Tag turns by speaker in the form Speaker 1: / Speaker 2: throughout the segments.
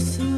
Speaker 1: listen.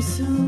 Speaker 1: Tempat